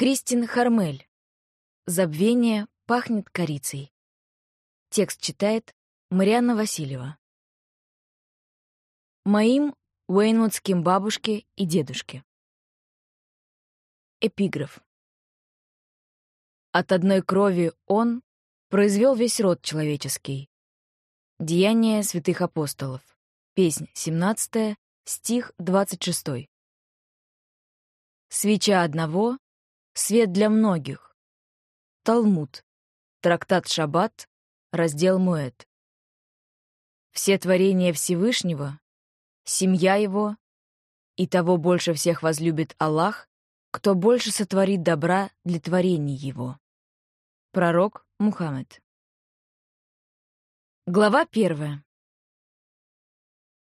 Кристин Хармель. Забвение пахнет корицей. Текст читает Марианна Васильева. Моим Уэйнвудским бабушке и дедушке. Эпиграф. От одной крови он произвел весь род человеческий. Деяния святых апостолов. Песнь 17, стих 26. Свеча одного Свет для многих. Талмуд. Трактат Шаббат. Раздел Муэт. Все творения Всевышнего, семья его, и того больше всех возлюбит Аллах, кто больше сотворит добра для творений его. Пророк Мухаммед. Глава первая.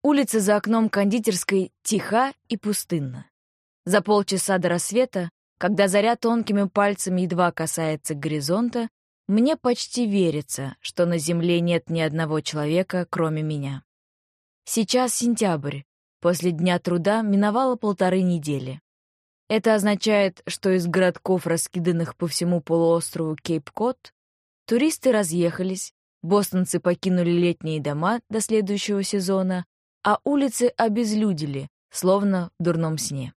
Улица за окном кондитерской тиха и пустынна. За полчаса до рассвета когда заря тонкими пальцами едва касается горизонта, мне почти верится, что на Земле нет ни одного человека, кроме меня. Сейчас сентябрь. После Дня труда миновало полторы недели. Это означает, что из городков, раскиданных по всему полуострову Кейп-Кот, туристы разъехались, бостонцы покинули летние дома до следующего сезона, а улицы обезлюдили, словно в дурном сне.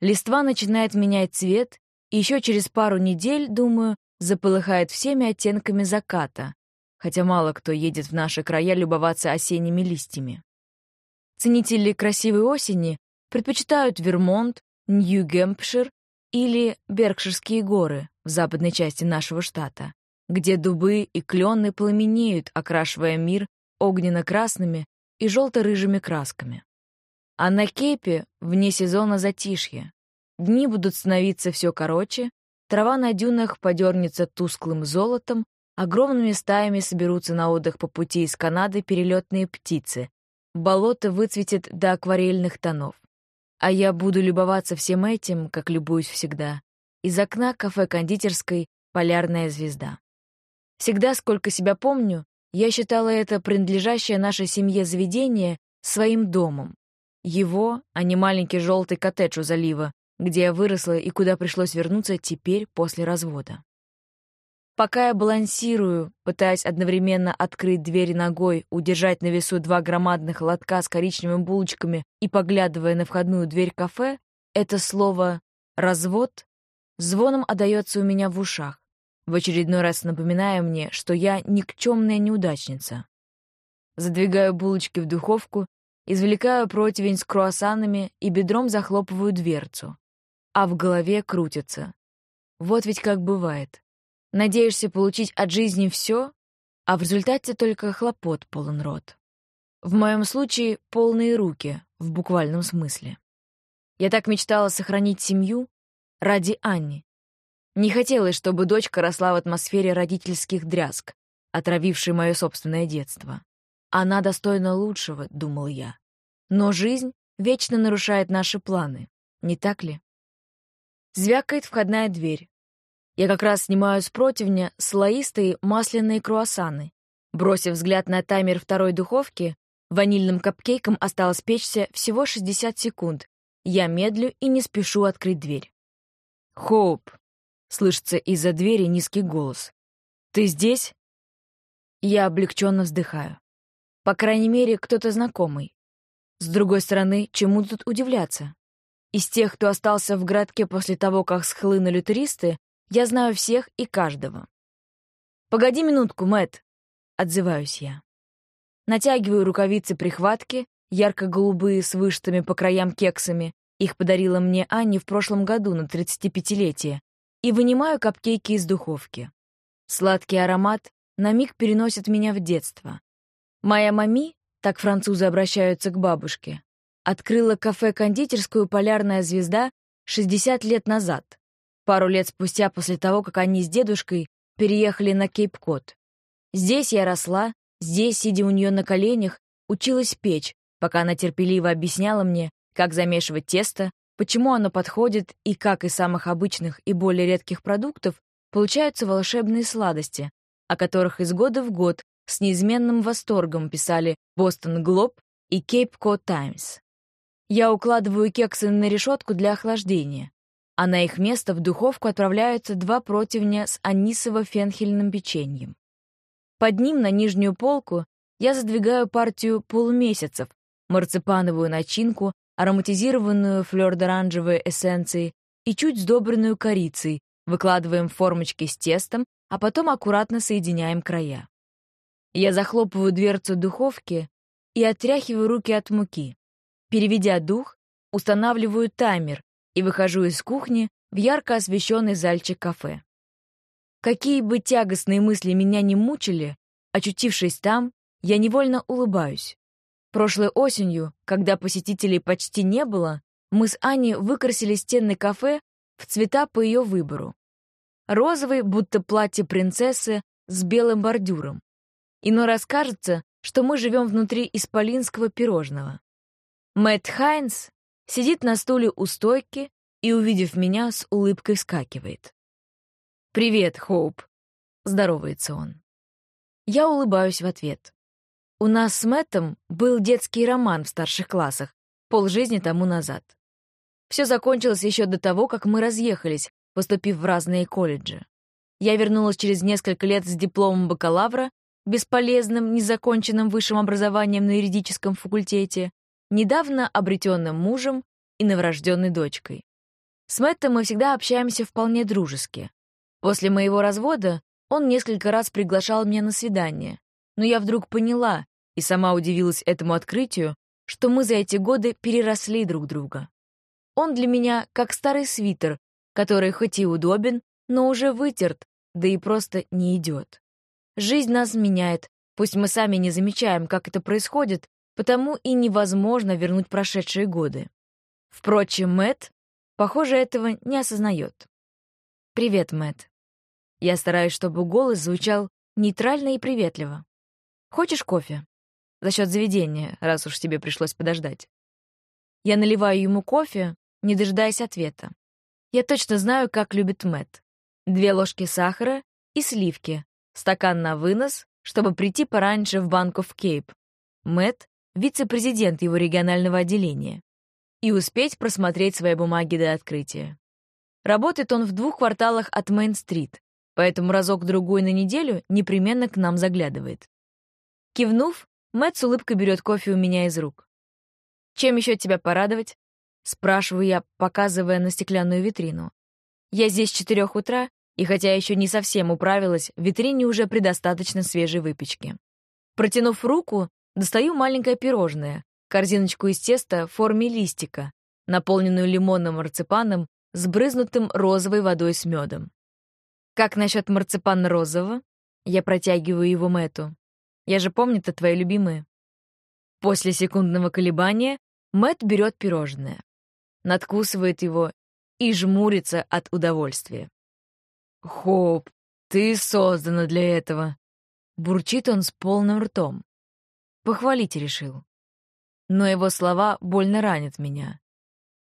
Листва начинает менять цвет, и еще через пару недель, думаю, заполыхает всеми оттенками заката, хотя мало кто едет в наши края любоваться осенними листьями. Ценители красивой осени предпочитают Вермонт, Нью-Гэмпшир или Беркширские горы в западной части нашего штата, где дубы и клены пламенеют, окрашивая мир огненно-красными и желто-рыжими красками. А на Кейпе вне сезона затишье. Дни будут становиться все короче, трава на дюнах подернется тусклым золотом, огромными стаями соберутся на отдых по пути из Канады перелетные птицы, болото выцветит до акварельных тонов. А я буду любоваться всем этим, как любуюсь всегда. Из окна кафе-кондитерской «Полярная звезда». Всегда, сколько себя помню, я считала это принадлежащее нашей семье заведение своим домом. Его, а не маленький желтый коттедж у залива, где я выросла и куда пришлось вернуться теперь после развода. Пока я балансирую, пытаясь одновременно открыть дверь ногой, удержать на весу два громадных лотка с коричневыми булочками и поглядывая на входную дверь кафе, это слово «развод» звоном отдаётся у меня в ушах, в очередной раз напоминая мне, что я никчемная неудачница. Задвигаю булочки в духовку Извлекаю противень с круассанами и бедром захлопываю дверцу. А в голове крутится. Вот ведь как бывает. Надеешься получить от жизни все, а в результате только хлопот полон рот. В моем случае полные руки, в буквальном смысле. Я так мечтала сохранить семью ради Анни. Не хотелось, чтобы дочка росла в атмосфере родительских дрязг, отравившей мое собственное детство. Она достойна лучшего, думал я. Но жизнь вечно нарушает наши планы, не так ли? Звякает входная дверь. Я как раз снимаю с противня слоистые масляные круассаны. Бросив взгляд на таймер второй духовки, ванильным капкейком осталось печься всего 60 секунд. Я медлю и не спешу открыть дверь. «Хоуп!» — слышится из-за двери низкий голос. «Ты здесь?» Я облегченно вздыхаю. По крайней мере, кто-то знакомый. С другой стороны, чему тут удивляться? Из тех, кто остался в городке после того, как схлынули туристы, я знаю всех и каждого. «Погоди минутку, Мэт, отзываюсь я. Натягиваю рукавицы прихватки, ярко-голубые с вышитыми по краям кексами, их подарила мне Анни в прошлом году на 35-летие, и вынимаю капкейки из духовки. Сладкий аромат на миг переносит меня в детство. Моя мами, так французы обращаются к бабушке, открыла кафе-кондитерскую «Полярная звезда» 60 лет назад, пару лет спустя после того, как они с дедушкой переехали на Кейп-Кот. Здесь я росла, здесь, сидя у нее на коленях, училась печь, пока она терпеливо объясняла мне, как замешивать тесто, почему оно подходит и как из самых обычных и более редких продуктов получаются волшебные сладости, о которых из года в год с неизменным восторгом писали «Бостон Глоб» и «Кейп Кот Таймс». Я укладываю кексы на решетку для охлаждения. а на их место в духовку отправляются два противня с анисово-фенхельным печеньем. Под ним на нижнюю полку я задвигаю партию полумесяцев, марципановую начинку, ароматизированную флёр-оранжевой эссенцией и чуть сдобренную корицей, выкладываем формочки с тестом, а потом аккуратно соединяем края. Я захлопываю дверцу духовки и отряхиваю руки от муки. Переведя дух, устанавливаю таймер, и выхожу из кухни в ярко освещенный зальчик кафе. Какие бы тягостные мысли меня не мучили, очутившись там, я невольно улыбаюсь. Прошлой осенью, когда посетителей почти не было, мы с Аней выкрасили стены кафе в цвета по ее выбору. Розовый, будто платье принцессы, с белым бордюром. Иной раз кажется, что мы живем внутри исполинского пирожного. Мэтт Хайнс сидит на стуле у стойки и, увидев меня, с улыбкой вскакивает. «Привет, Хоуп!» — здоровается он. Я улыбаюсь в ответ. У нас с Мэттом был детский роман в старших классах, полжизни тому назад. Все закончилось еще до того, как мы разъехались, поступив в разные колледжи. Я вернулась через несколько лет с дипломом бакалавра, бесполезным, незаконченным высшим образованием на юридическом факультете, недавно обретенным мужем и новорожденной дочкой. С Мэттом мы всегда общаемся вполне дружески. После моего развода он несколько раз приглашал меня на свидание, но я вдруг поняла и сама удивилась этому открытию, что мы за эти годы переросли друг друга. Он для меня как старый свитер, который хоть и удобен, но уже вытерт, да и просто не идет. Жизнь нас меняет, пусть мы сами не замечаем, как это происходит, потому и невозможно вернуть прошедшие годы. Впрочем, Мэт, похоже, этого не осознает. «Привет, Мэт. Я стараюсь, чтобы голос звучал нейтрально и приветливо. «Хочешь кофе?» За счет заведения, раз уж тебе пришлось подождать. Я наливаю ему кофе, не дожидаясь ответа. Я точно знаю, как любит Мэт. Две ложки сахара и сливки, стакан на вынос, чтобы прийти пораньше в банку в Кейп. Мэт вице-президент его регионального отделения, и успеть просмотреть свои бумаги до открытия. Работает он в двух кварталах от Мейн-стрит, поэтому разок-другой на неделю непременно к нам заглядывает. Кивнув, Мэтт с улыбкой берет кофе у меня из рук. «Чем еще тебя порадовать?» — спрашиваю я, показывая на стеклянную витрину. Я здесь с четырех утра, и хотя еще не совсем управилась, в витрине уже предостаточно свежей выпечки. Протянув руку, Достаю маленькое пирожное, корзиночку из теста в форме листика, наполненную лимонным марципаном с брызнутым розовой водой с медом. «Как насчет марципана розового?» Я протягиваю его Мэту. «Я же помню, это твои любимые». После секундного колебания Мэт берет пирожное, надкусывает его и жмурится от удовольствия. «Хоп, ты создана для этого!» Бурчит он с полным ртом. Похвалить решил. Но его слова больно ранят меня.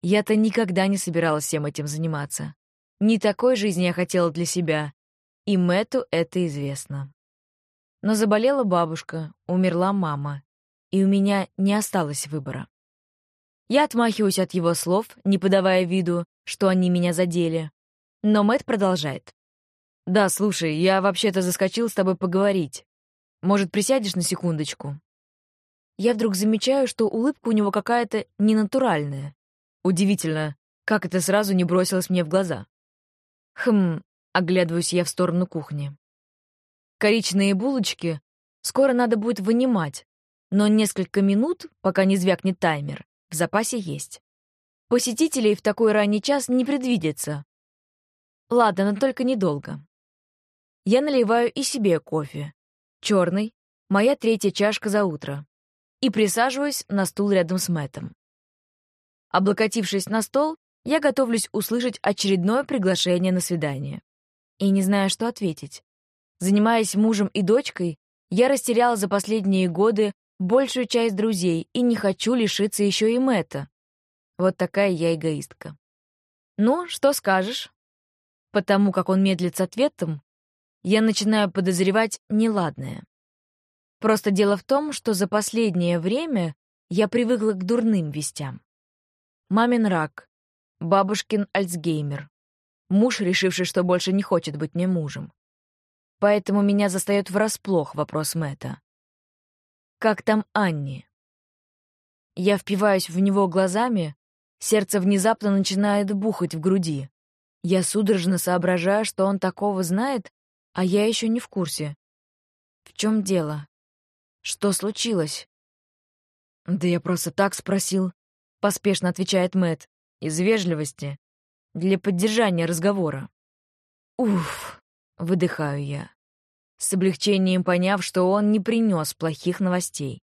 Я-то никогда не собиралась всем этим заниматься. Не такой жизни я хотела для себя. И Мэту это известно. Но заболела бабушка, умерла мама, и у меня не осталось выбора. Я отмахиваюсь от его слов, не подавая виду, что они меня задели. Но Мэт продолжает. «Да, слушай, я вообще-то заскочил с тобой поговорить. Может, присядешь на секундочку?» я вдруг замечаю, что улыбка у него какая-то ненатуральная. Удивительно, как это сразу не бросилось мне в глаза. Хм, оглядываюсь я в сторону кухни. Коричные булочки скоро надо будет вынимать, но несколько минут, пока не звякнет таймер, в запасе есть. Посетителей в такой ранний час не предвидится. Ладно, но только недолго. Я наливаю и себе кофе. Черный, моя третья чашка за утро и присаживаюсь на стул рядом с Мэттом. Облокотившись на стол, я готовлюсь услышать очередное приглашение на свидание. И не знаю, что ответить. Занимаясь мужем и дочкой, я растеряла за последние годы большую часть друзей и не хочу лишиться еще и Мэтта. Вот такая я эгоистка. «Ну, что скажешь?» Потому как он медлит с ответом, я начинаю подозревать неладное. Просто дело в том, что за последнее время я привыкла к дурным вестям. Мамин рак, Бабушкин Альцгеймер. Муж, решивший, что больше не хочет быть мне мужем. Поэтому меня застаёт врасплох вопрос Мэтта. «Как там Анни?» Я впиваюсь в него глазами, сердце внезапно начинает бухать в груди. Я судорожно соображаю, что он такого знает, а я еще не в курсе. В чем дело? Что случилось? Да я просто так спросил, поспешно отвечает Мэт, из вежливости, для поддержания разговора. Уф, выдыхаю я, с облегчением поняв, что он не принес плохих новостей.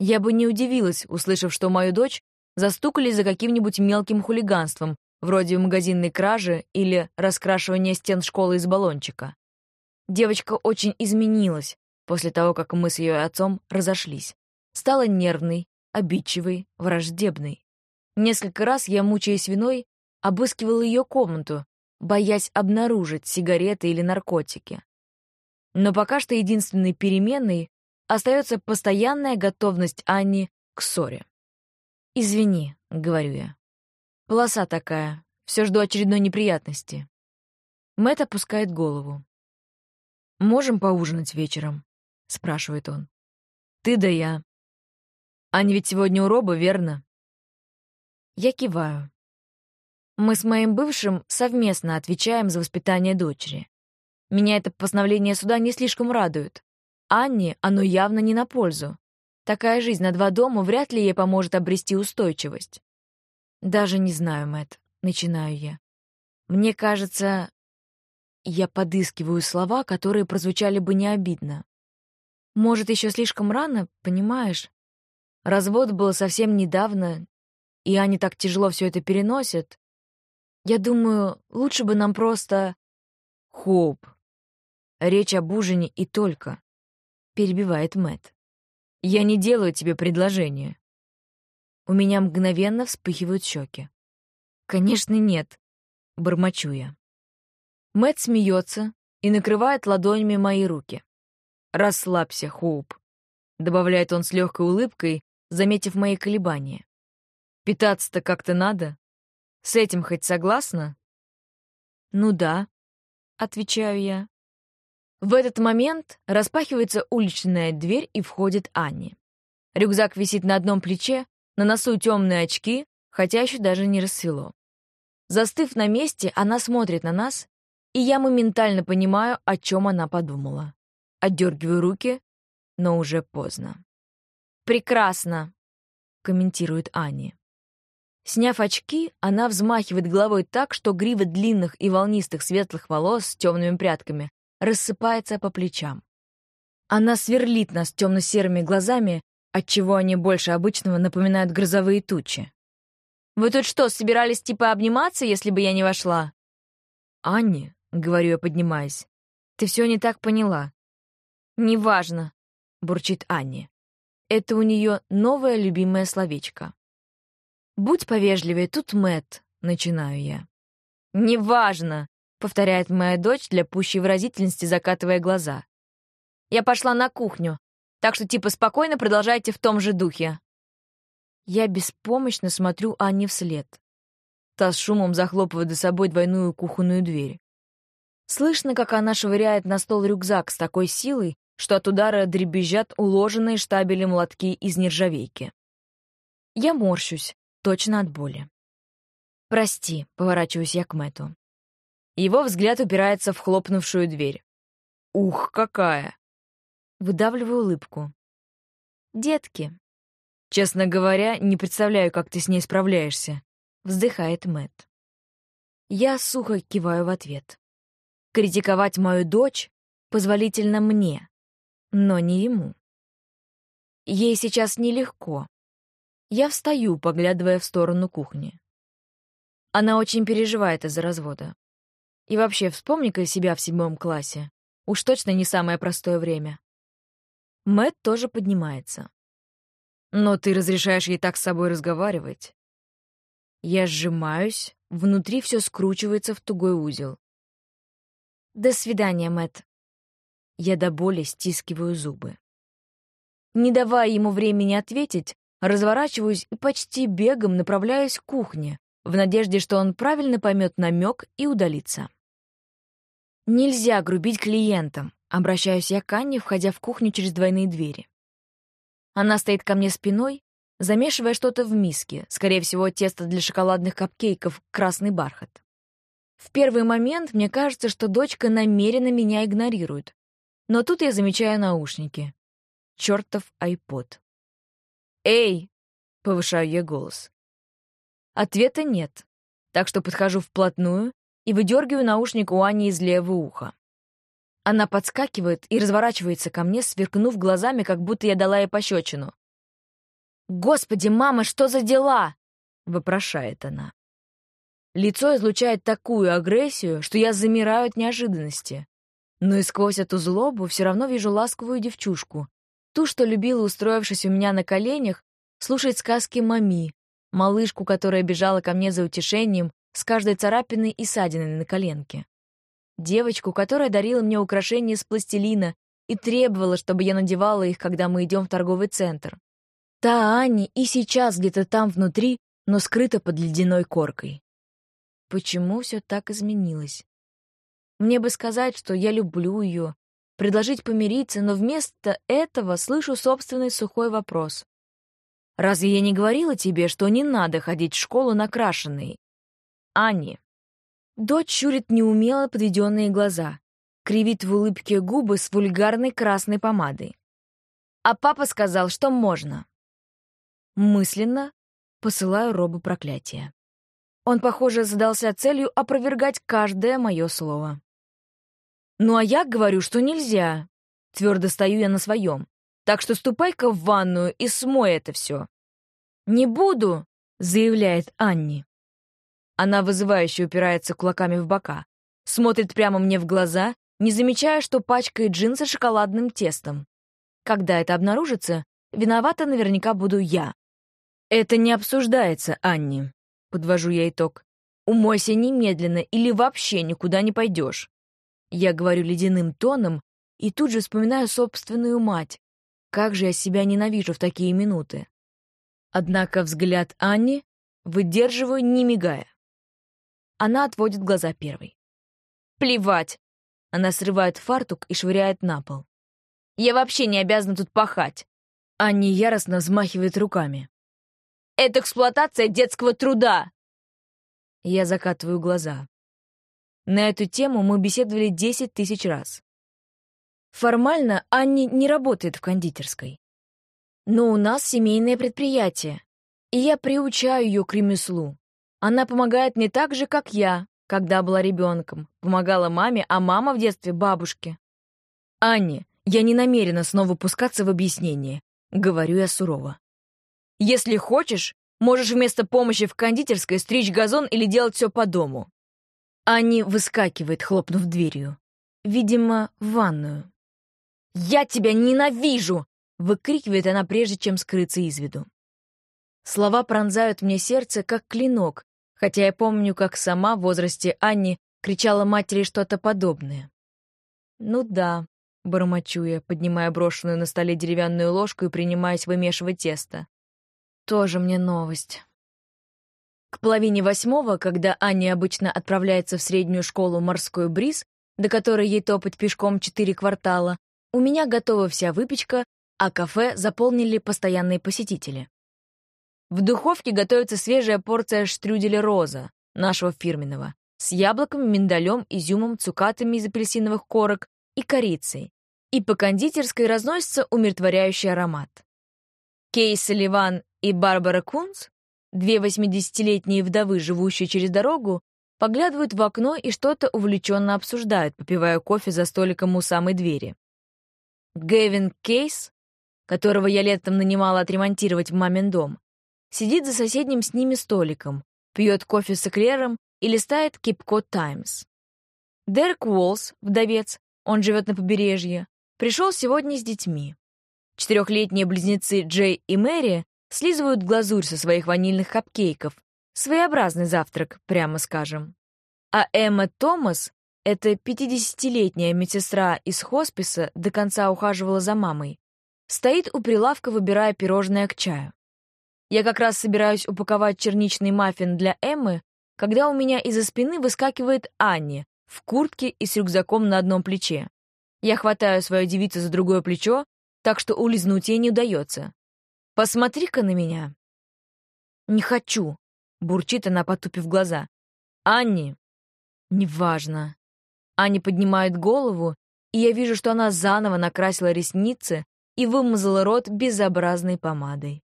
Я бы не удивилась, услышав, что мою дочь застукали за каким-нибудь мелким хулиганством, вроде магазинной кражи или раскрашивания стен школы из баллончика. Девочка очень изменилась после того, как мы с ее отцом разошлись. Стала нервной, обидчивой, враждебной. Несколько раз я, мучаясь виной, обыскивала ее комнату, боясь обнаружить сигареты или наркотики. Но пока что единственной переменной остается постоянная готовность Анни к ссоре. «Извини», — говорю я. «Полоса такая. Все жду очередной неприятности». Мэтт опускает голову. «Можем поужинать вечером?» — спрашивает он. «Ты да я. Аня ведь сегодня у Роба, верно?» Я киваю. Мы с моим бывшим совместно отвечаем за воспитание дочери. Меня это постановление суда не слишком радует. Анне оно явно не на пользу. Такая жизнь на два дома вряд ли ей поможет обрести устойчивость. Даже не знаю, Мэтт, начинаю я. Мне кажется, я подыскиваю слова, которые прозвучали бы не обидно. Может, еще слишком рано, понимаешь? Развод был совсем недавно, и они так тяжело все это переносят. Я думаю, лучше бы нам просто... Хоп. Речь об ужине и только. Перебивает Мэт. Я не делаю тебе предложение. У меня мгновенно вспыхивают щеки. Конечно, нет. Бормочу я. Мэт смеется и накрывает ладонями мои руки. «Расслабься, Хоуп», — добавляет он с легкой улыбкой, заметив мои колебания. «Питаться-то как-то надо. С этим хоть согласна?» «Ну да», — отвечаю я. В этот момент распахивается уличная дверь и входит Анни. Рюкзак висит на одном плече, на носу темные очки, хотя еще даже не рассвело. Застыв на месте, она смотрит на нас, и я моментально понимаю, о чем она подумала. Отдергиваю руки, но уже поздно. «Прекрасно», — комментирует Ани. Сняв очки, она взмахивает головой так, что грива длинных и волнистых светлых волос с темными прядками рассыпается по плечам. Она сверлит нас темно-серыми глазами, отчего они больше обычного напоминают грозовые тучи. «Вы тут что, собирались типа обниматься, если бы я не вошла?» «Анни, — говорю я, поднимаясь. «Ты все не так поняла». «Неважно», — бурчит Анни. Это у нее новое любимое словечко. «Будь повежливее, тут Мэт, начинаю я. «Неважно», — повторяет моя дочь для пущей выразительности, закатывая глаза. «Я пошла на кухню, так что типа спокойно продолжайте в том же духе». Я беспомощно смотрю Анне вслед. Та с шумом захлопывает за собой двойную кухонную дверь. Слышно, как она швыряет на стол рюкзак с такой силой, что от удара дребезжат уложенные штабелем лотки из нержавейки. Я морщусь, точно от боли. «Прости», — поворачиваюсь я к Мэту. Его взгляд упирается в хлопнувшую дверь. «Ух, какая!» Выдавливаю улыбку. «Детки». «Честно говоря, не представляю, как ты с ней справляешься», — вздыхает Мэт. Я сухо киваю в ответ. Критиковать мою дочь позволительно мне, но не ему. Ей сейчас нелегко. Я встаю, поглядывая в сторону кухни. Она очень переживает из-за развода. И вообще, вспомни-ка себя в седьмом классе. Уж точно не самое простое время. Мэт тоже поднимается. Но ты разрешаешь ей так с собой разговаривать? Я сжимаюсь, внутри все скручивается в тугой узел. До свидания, Мэт. Я до боли стискиваю зубы. Не давая ему времени ответить, разворачиваюсь и почти бегом направляюсь к кухне, в надежде, что он правильно поймет намек и удалится. «Нельзя грубить клиентам», — обращаюсь я к Анне, входя в кухню через двойные двери. Она стоит ко мне спиной, замешивая что-то в миске, скорее всего, тесто для шоколадных капкейков «Красный бархат». В первый момент мне кажется, что дочка намеренно меня игнорирует. Но тут я замечаю наушники. Чёртов айпод. «Эй!» — повышаю я голос. Ответа нет, так что подхожу вплотную и выдергиваю наушник у Ани из левого уха. Она подскакивает и разворачивается ко мне, сверкнув глазами, как будто я дала ей пощечину. «Господи, мама, что за дела?» — вопрошает она. Лицо излучает такую агрессию, что я замираю от неожиданности. Но и сквозь эту злобу все равно вижу ласковую девчушку, ту, что любила, устроившись у меня на коленях, слушать сказки мами, малышку, которая бежала ко мне за утешением с каждой царапиной и ссадиной на коленке девочку, которая дарила мне украшения из пластилина и требовала, чтобы я надевала их, когда мы идем в торговый центр. Та Анни и сейчас где-то там внутри, но скрыта под ледяной коркой. Почему все так изменилось? Мне бы сказать, что я люблю ее, предложить помириться, но вместо этого слышу собственный сухой вопрос. «Разве я не говорила тебе, что не надо ходить в школу накрашенной?» «Анни, Дочь щурит неумело подведенные глаза, кривит в улыбке губы с вульгарной красной помадой. А папа сказал, что можно. Мысленно посылаю Робу проклятие. Он, похоже, задался целью опровергать каждое мое слово. «Ну а я говорю, что нельзя», — твердо стою я на своем. «Так что ступай-ка в ванную и смой это все». «Не буду», — заявляет Анни. Она вызывающе упирается кулаками в бока, смотрит прямо мне в глаза, не замечая, что пачкает джинсы шоколадным тестом. Когда это обнаружится, виновата наверняка буду я. «Это не обсуждается, Анни», — подвожу я итог. «Умойся немедленно или вообще никуда не пойдешь». Я говорю ледяным тоном и тут же вспоминаю собственную мать. Как же я себя ненавижу в такие минуты. Однако взгляд Анни выдерживаю, не мигая. Она отводит глаза первой. «Плевать!» Она срывает фартук и швыряет на пол. «Я вообще не обязана тут пахать!» Анни яростно взмахивает руками. «Это эксплуатация детского труда!» Я закатываю глаза. На эту тему мы беседовали 10 тысяч раз. Формально Анни не работает в кондитерской. Но у нас семейное предприятие, и я приучаю ее к ремеслу. Она помогает мне так же, как я, когда была ребенком. Помогала маме, а мама в детстве бабушке. «Анне, я не намерена снова пускаться в объяснение», — говорю я сурово. «Если хочешь, можешь вместо помощи в кондитерской стричь газон или делать все по дому». Анни выскакивает, хлопнув дверью. Видимо, в ванную. «Я тебя ненавижу!» — выкрикивает она, прежде чем скрыться из виду. Слова пронзают мне сердце, как клинок, хотя я помню, как сама в возрасте Анни кричала матери что-то подобное. «Ну да», — бормочу я, поднимая брошенную на столе деревянную ложку и принимаясь вымешивать тесто. «Тоже мне новость». К половине восьмого, когда Аня обычно отправляется в среднюю школу «Морской бриз», до которой ей топать пешком четыре квартала, у меня готова вся выпечка, а кафе заполнили постоянные посетители. В духовке готовится свежая порция штрюделя «Роза», нашего фирменного, с яблоком, миндалем, изюмом, цукатами из апельсиновых корок и корицей. И по кондитерской разносится умиротворяющий аромат. Кей Салливан и Барбара Кунц, две восьмидесятилетние вдовы, живущие через дорогу, поглядывают в окно и что-то увлеченно обсуждают, попивая кофе за столиком у самой двери. Гэвин Кейс, которого я летом нанимала отремонтировать в мамин дом, сидит за соседним с ними столиком, пьет кофе с эклером и листает Кипкот Таймс. Дерек Уолс, вдовец, он живет на побережье, пришел сегодня с детьми. Четырехлетние близнецы Джей и Мэри слизывают глазурь со своих ванильных капкейков. Своеобразный завтрак, прямо скажем. А Эмма Томас, эта 50-летняя медсестра из хосписа, до конца ухаживала за мамой, стоит у прилавка, выбирая пирожное к чаю. Я как раз собираюсь упаковать черничный маффин для Эммы, когда у меня из-за спины выскакивает Анни в куртке и с рюкзаком на одном плече. Я хватаю свою девицу за другое плечо, так что улизнуть ей не удается. «Посмотри-ка на меня!» «Не хочу», — бурчит она, потупив глаза. «Анни!» «Неважно». Аня поднимает голову, и я вижу, что она заново накрасила ресницы и вымазала рот безобразной помадой.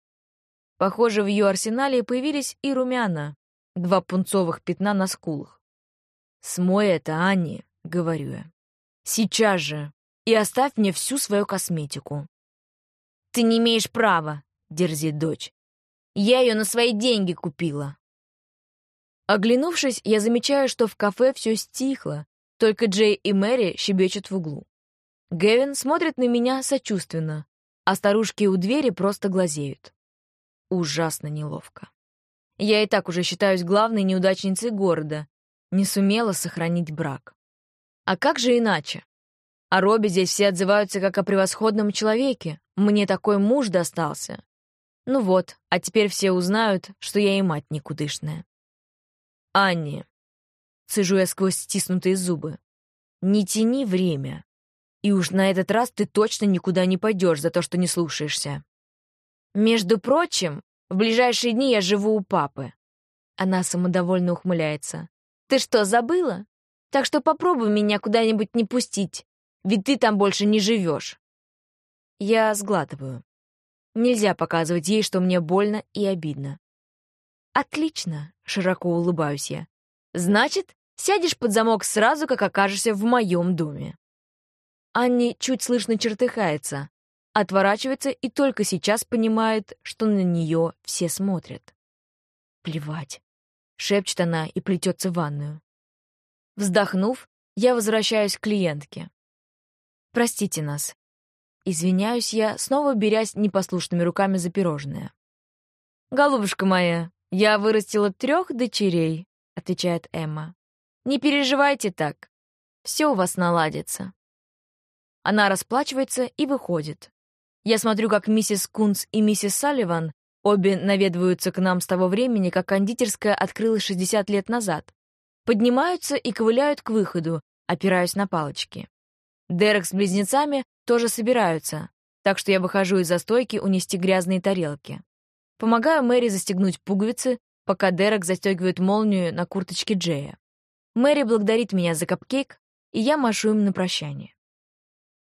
Похоже, в ее арсенале появились и румяна, два пунцовых пятна на скулах. «Смой это, Анни», — говорю я. «Сейчас же! И оставь мне всю свою косметику». «Ты не имеешь права», — дерзит дочь. «Я ее на свои деньги купила». Оглянувшись, я замечаю, что в кафе все стихло, только Джей и Мэри щебечут в углу. Гевин смотрит на меня сочувственно, а старушки у двери просто глазеют. Ужасно неловко. Я и так уже считаюсь главной неудачницей города, не сумела сохранить брак. А как же иначе? О Робби здесь все отзываются как о превосходном человеке. Мне такой муж достался. Ну вот, а теперь все узнают, что я и мать никудышная. Анни, цежу я сквозь стиснутые зубы, не тяни время. И уж на этот раз ты точно никуда не пойдешь за то, что не слушаешься. Между прочим, в ближайшие дни я живу у папы. Она самодовольно ухмыляется. Ты что, забыла? Так что попробуй меня куда-нибудь не пустить, ведь ты там больше не живешь. Я сглатываю. Нельзя показывать ей, что мне больно и обидно. «Отлично», — широко улыбаюсь я. «Значит, сядешь под замок сразу, как окажешься в моем доме». Анни чуть слышно чертыхается, отворачивается и только сейчас понимает, что на нее все смотрят. «Плевать», — шепчет она и плетется в ванную. Вздохнув, я возвращаюсь к клиентке. «Простите нас». Извиняюсь я, снова берясь непослушными руками за пирожное. «Голубушка моя, я вырастила трех дочерей», — отвечает Эмма. «Не переживайте так. Все у вас наладится». Она расплачивается и выходит. Я смотрю, как миссис Кунц и миссис Салливан обе наведываются к нам с того времени, как кондитерская открылась 60 лет назад. Поднимаются и ковыляют к выходу, опираясь на палочки. Дерек с близнецами тоже собираются, так что я выхожу из застойки унести грязные тарелки. Помогаю Мэри застегнуть пуговицы, пока Дерек застегивает молнию на курточке Джея. Мэри благодарит меня за капкейк, и я машу им на прощание.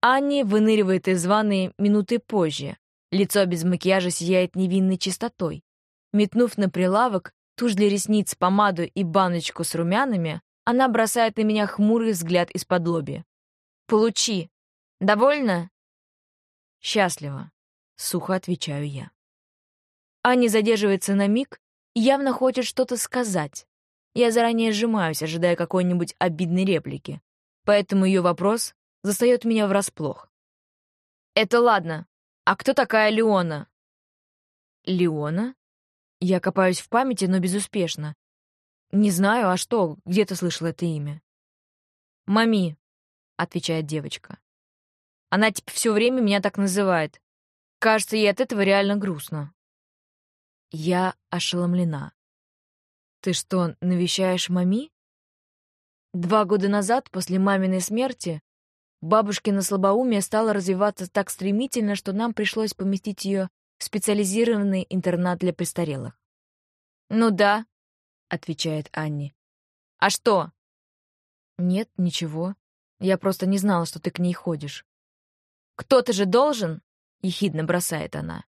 Анни выныривает из ванны минуты позже. Лицо без макияжа сияет невинной чистотой. Метнув на прилавок тушь для ресниц, помаду и баночку с румянами, она бросает на меня хмурый взгляд из-под лоби. «Получи. Довольно?» «Счастливо», — сухо отвечаю я. Аня задерживается на миг и явно хочет что-то сказать. Я заранее сжимаюсь, ожидая какой-нибудь обидной реплики, поэтому ее вопрос застает меня врасплох. «Это ладно. А кто такая Леона?» «Леона?» Я копаюсь в памяти, но безуспешно. Не знаю, а что, где ты слышал это имя? «Мами», — отвечает девочка. Она типа все время меня так называет. Кажется, ей от этого реально грустно. Я ошеломлена. Ты что, навещаешь мами? Два года назад, после маминой смерти, Бабушкина слабоумие стало развиваться так стремительно, что нам пришлось поместить ее в специализированный интернат для престарелых. «Ну да», — отвечает Анни. «А что?» «Нет, ничего. Я просто не знала, что ты к ней ходишь». «Кто-то же должен?» — ехидно бросает она.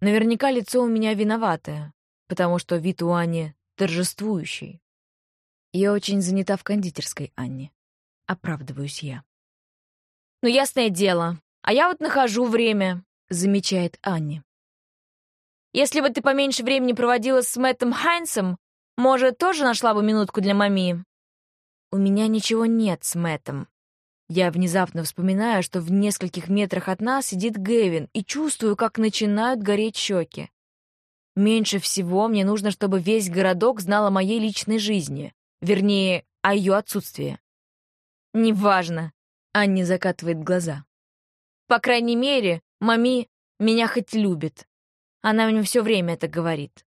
Наверняка лицо у меня виноватое, потому что вид у Ани торжествующий. Я очень занята в кондитерской, Анне. Оправдываюсь я. «Ну, ясное дело. А я вот нахожу время», — замечает Анни. «Если бы ты поменьше времени проводила с Мэттом Хайнсом, может, тоже нашла бы минутку для мами?» «У меня ничего нет с Мэттом». Я внезапно вспоминаю, что в нескольких метрах от нас сидит Гэвин, и чувствую, как начинают гореть щеки. Меньше всего мне нужно, чтобы весь городок знал о моей личной жизни, вернее, о ее отсутствии. «Неважно», Анни закатывает глаза. По крайней мере, мами меня хоть любит. Она мне все время это говорит.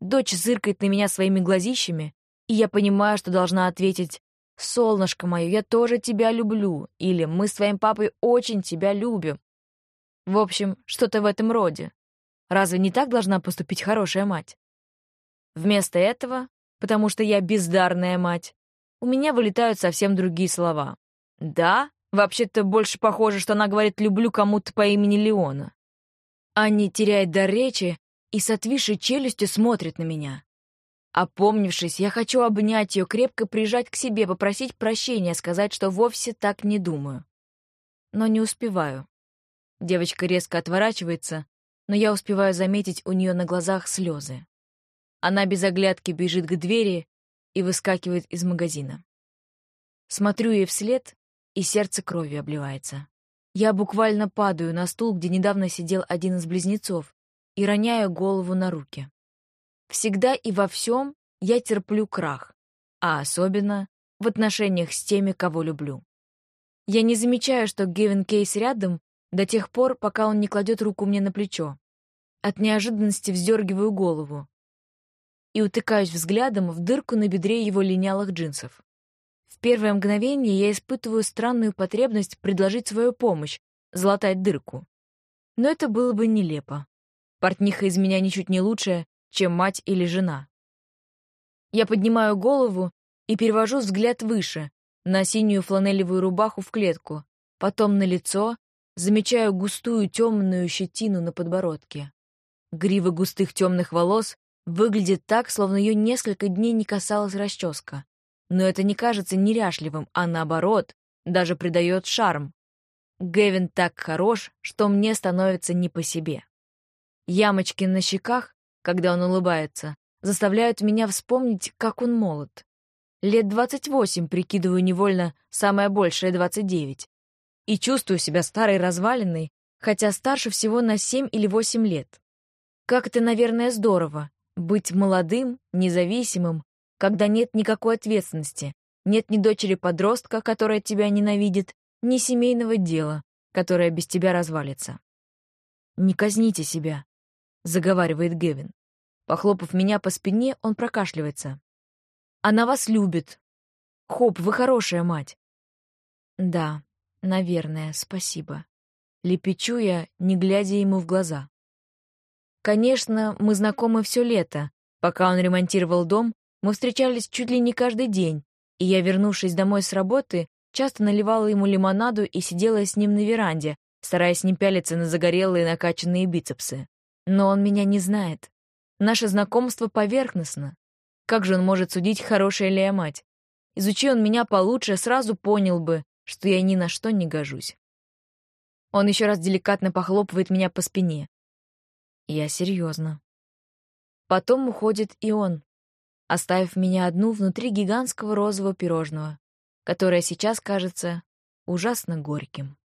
Дочь зыркает на меня своими глазищами, и я понимаю, что должна ответить «Солнышко мое, я тоже тебя люблю» или «Мы с твоим папой очень тебя любим». В общем, что-то в этом роде. Разве не так должна поступить хорошая мать? Вместо этого, потому что я бездарная мать, у меня вылетают совсем другие слова. Да, вообще-то больше похоже, что она говорит «люблю кому-то по имени Леона». Анни теряет дар речи и с отвисшей челюстью смотрит на меня. Опомнившись, я хочу обнять ее, крепко прижать к себе, попросить прощения, сказать, что вовсе так не думаю. Но не успеваю. Девочка резко отворачивается, но я успеваю заметить у нее на глазах слезы. Она без оглядки бежит к двери и выскакивает из магазина. Смотрю ей вслед, и сердце кровью обливается. Я буквально падаю на стул, где недавно сидел один из близнецов, и роняю голову на руки. Всегда и во всем я терплю крах, а особенно в отношениях с теми, кого люблю. Я не замечаю, что Гевин Кейс рядом до тех пор, пока он не кладет руку мне на плечо. От неожиданности вздергиваю голову и утыкаюсь взглядом в дырку на бедре его линялых джинсов. В первое мгновение я испытываю странную потребность предложить свою помощь, залатать дырку. Но это было бы нелепо. Портниха из меня ничуть не лучшая, чем мать или жена. Я поднимаю голову и перевожу взгляд выше, на синюю фланелевую рубаху в клетку, потом на лицо, замечаю густую темную щетину на подбородке. Грива густых темных волос выглядит так, словно ее несколько дней не касалась расческа. Но это не кажется неряшливым, а наоборот, даже придает шарм. Гэвин так хорош, что мне становится не по себе. Ямочки на щеках когда он улыбается, заставляют меня вспомнить, как он молод. Лет двадцать восемь, прикидываю невольно, самое большее двадцать девять. И чувствую себя старой развалиной, хотя старше всего на семь или восемь лет. Как это, наверное, здорово — быть молодым, независимым, когда нет никакой ответственности, нет ни дочери-подростка, которая тебя ненавидит, ни семейного дела, которое без тебя развалится. Не казните себя заговаривает Гевин. Похлопав меня по спине, он прокашливается. Она вас любит. Хоп, вы хорошая мать. Да, наверное, спасибо. Лепечу я, не глядя ему в глаза. Конечно, мы знакомы все лето. Пока он ремонтировал дом, мы встречались чуть ли не каждый день, и я, вернувшись домой с работы, часто наливала ему лимонаду и сидела с ним на веранде, стараясь не пялиться на загорелые накачанные бицепсы. Но он меня не знает. Наше знакомство поверхностно. Как же он может судить, хорошая ли я мать? Изучи он меня получше, сразу понял бы, что я ни на что не гожусь. Он еще раз деликатно похлопывает меня по спине. Я серьезно. Потом уходит и он, оставив меня одну внутри гигантского розового пирожного, которое сейчас кажется ужасно горьким.